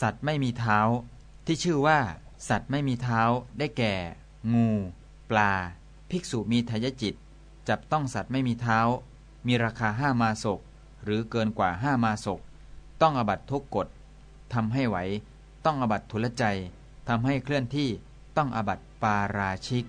สัตว์ไม่มีเท้า ที่ชื่อว่า สัตว์ไม่มีเท้า ได้แก่ งู ปลา ภิกษุมีทายจิต จับต้องสัตว์ไม่มีเท้า มีราคาห้ามาศก หรือเกินกว่าห้ามาศก ต้องอบัตทุกกฎทำให้ไหว ต้องอบัตทุลใจทำให้เคลื่อนที่ต้องอบัตปาราชิก